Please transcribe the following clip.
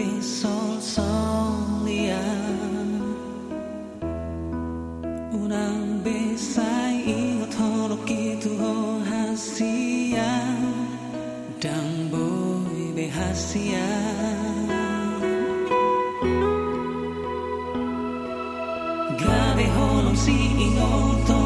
besol solia Unang besai ingat horok itu ho hasia. Dang boy behasia Grabe holong si ingoto